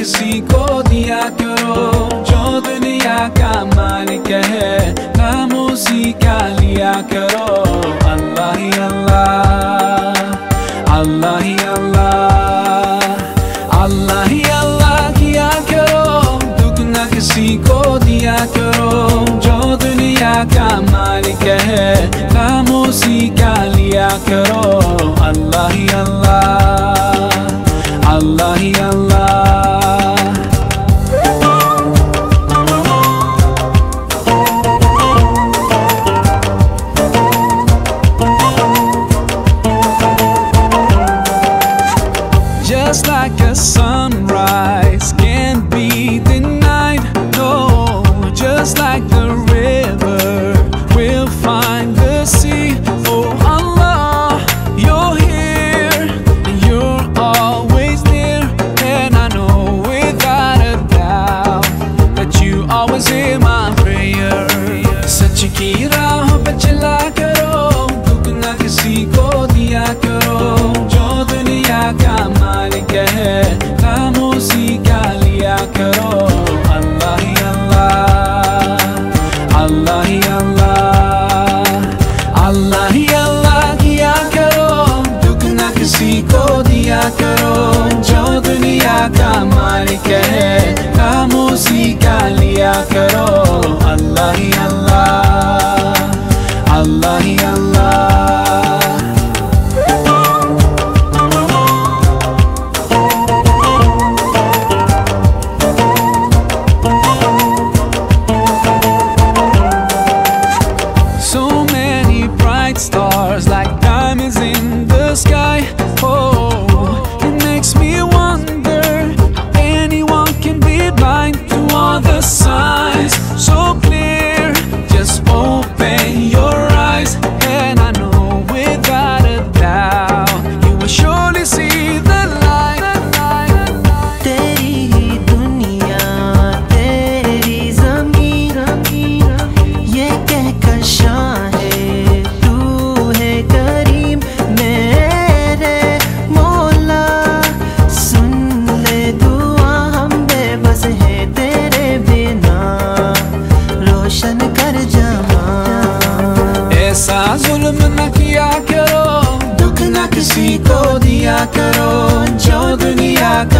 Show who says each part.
Speaker 1: किसी को दिया करो, जो दुनिया का मालिक है, नाम उसी का लिया करो। अल्लाह ही अल्लाह अल्लाह ही अल्लाह अल्लाह ही अल्लाह किया करो। दुख न किसी को दिया करो, जो दुनिया का मालिक है, नाम उसी का लिया करो। अल्लाह ही अल्लाह।
Speaker 2: करो
Speaker 1: जो दुनिया का